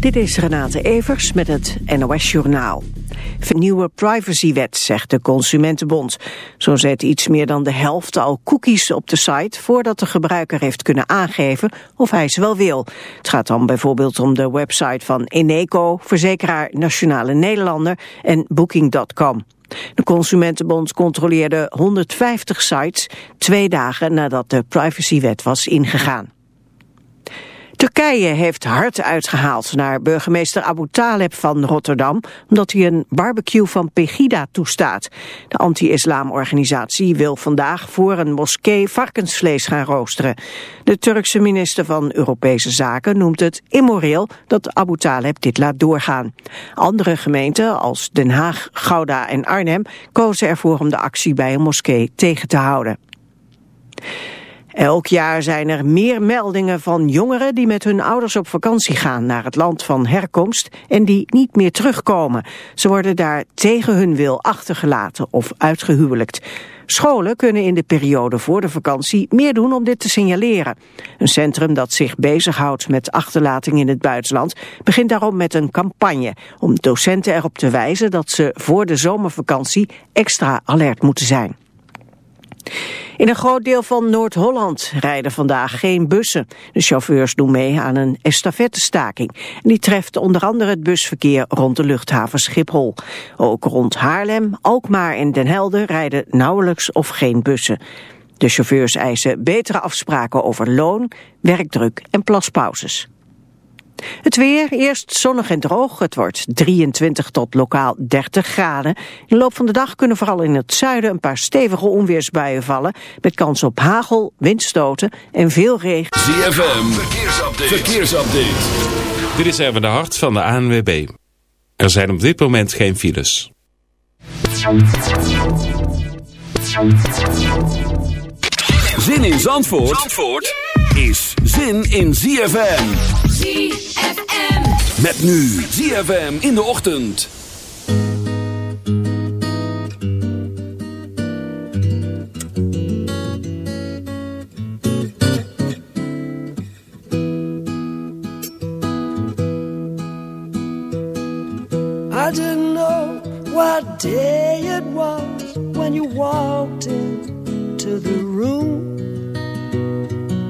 Dit is Renate Evers met het NOS Journaal. Nieuwe privacywet, zegt de Consumentenbond. Zo zet iets meer dan de helft al cookies op de site... voordat de gebruiker heeft kunnen aangeven of hij ze wel wil. Het gaat dan bijvoorbeeld om de website van Eneco... verzekeraar Nationale Nederlander en Booking.com. De Consumentenbond controleerde 150 sites... twee dagen nadat de privacywet was ingegaan. Turkije heeft hard uitgehaald naar burgemeester Abu Taleb van Rotterdam, omdat hij een barbecue van Pegida toestaat. De anti-islamorganisatie wil vandaag voor een moskee varkensvlees gaan roosteren. De Turkse minister van Europese Zaken noemt het immoreel dat Abu Taleb dit laat doorgaan. Andere gemeenten als Den Haag, Gouda en Arnhem kozen ervoor om de actie bij een moskee tegen te houden. Elk jaar zijn er meer meldingen van jongeren die met hun ouders op vakantie gaan naar het land van herkomst en die niet meer terugkomen. Ze worden daar tegen hun wil achtergelaten of uitgehuwelijkt. Scholen kunnen in de periode voor de vakantie meer doen om dit te signaleren. Een centrum dat zich bezighoudt met achterlating in het buitenland begint daarom met een campagne om docenten erop te wijzen dat ze voor de zomervakantie extra alert moeten zijn. In een groot deel van Noord-Holland rijden vandaag geen bussen. De chauffeurs doen mee aan een estafettestaking. Die treft onder andere het busverkeer rond de luchthaven Schiphol. Ook rond Haarlem, Alkmaar en Den Helder rijden nauwelijks of geen bussen. De chauffeurs eisen betere afspraken over loon, werkdruk en plaspauzes. Het weer, eerst zonnig en droog. Het wordt 23 tot lokaal 30 graden. In de loop van de dag kunnen vooral in het zuiden een paar stevige onweersbuien vallen. Met kans op hagel, windstoten en veel regen. ZFM, verkeersupdate. verkeersupdate. Dit is even de hart van de ANWB. Er zijn op dit moment geen files. Zin in Zandvoort? Zandvoort? Is zin in ZFM. ZFM. Met nu ZFM in de ochtend. I didn't know what day it was when you walked into the room.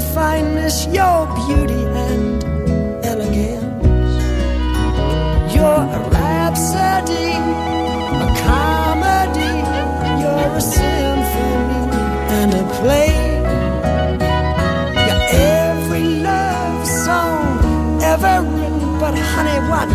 and fineness, your beauty and elegance. You're a rhapsody, a comedy, you're a symphony and a play. You're every love song ever written, but honey, what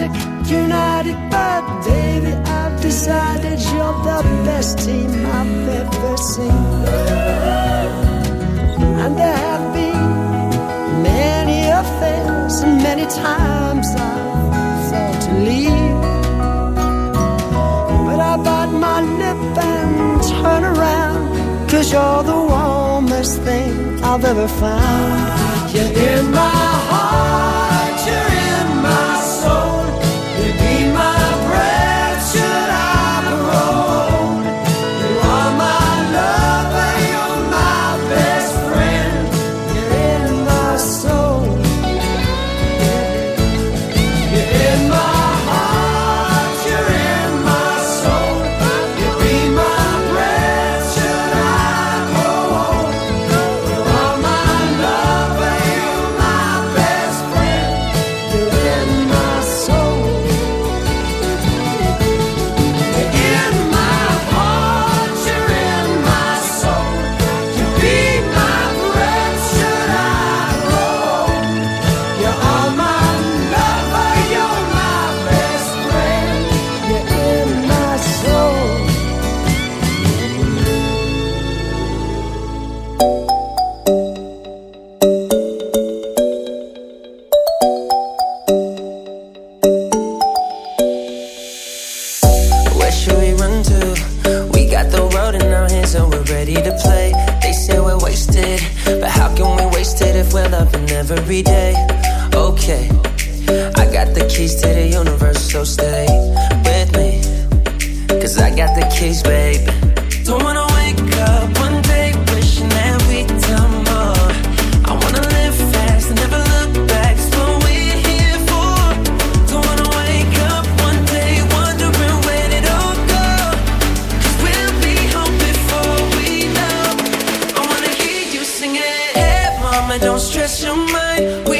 Music United but Davy. I've decided you're the best team I've ever seen. And there have been many affairs, and many times I've thought to leave. But I bite my lip and turn around, cause you're the warmest thing I've ever found. You're in my heart. your mind. We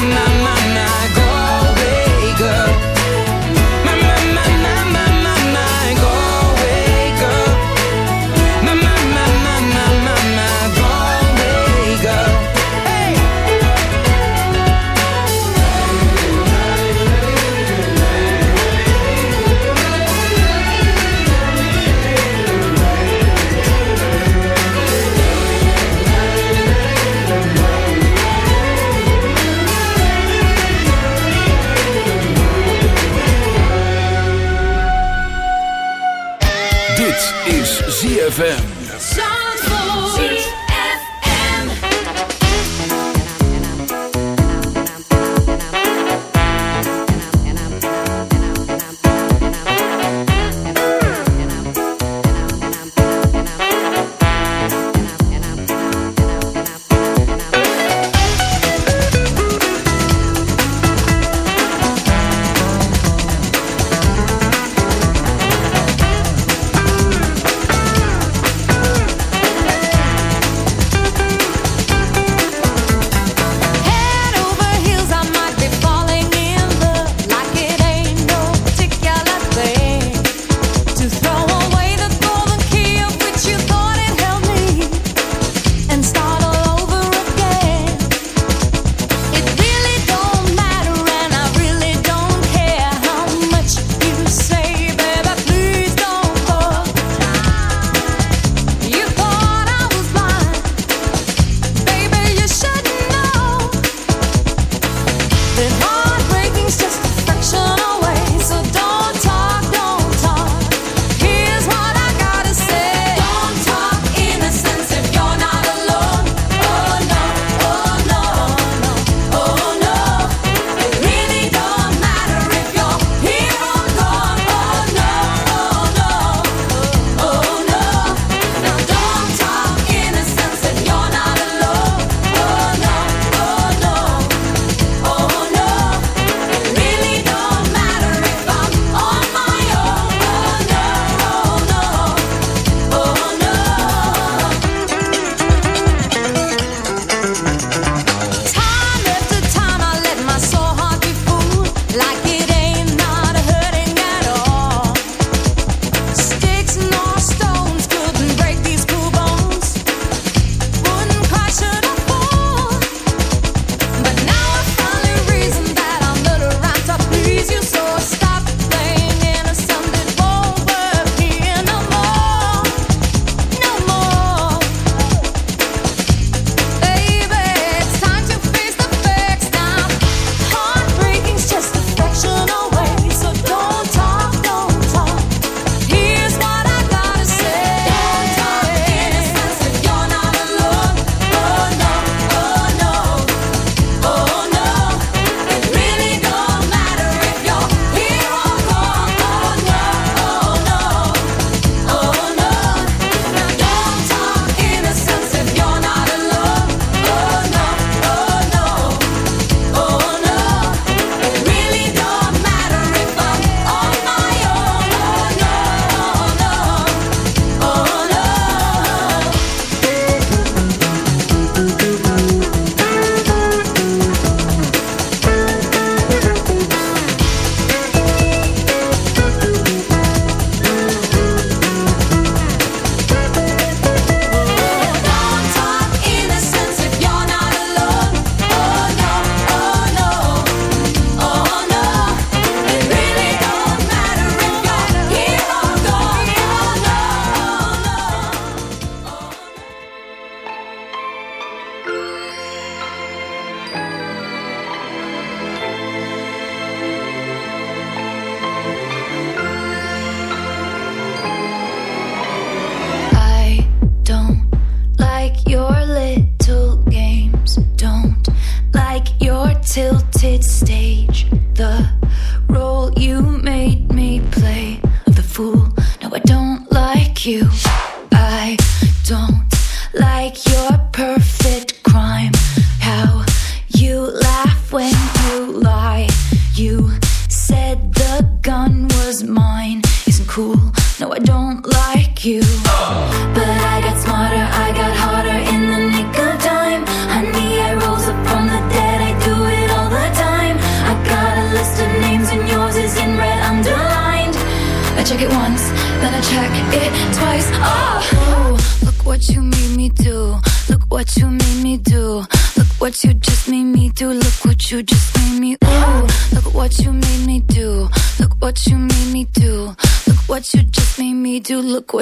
My, my,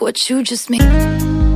what you just made.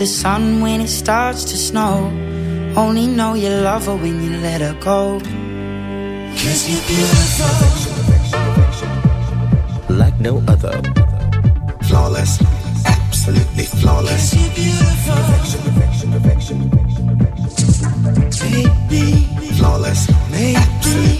The sun when it starts to snow. Only know you love her when you let her go. Cause you're beautiful. Like no other. Flawless, Absolutely flawless. You're beautiful. Perfection, perfection, perfection. Maybe flawless. Maybe absolutely flawless.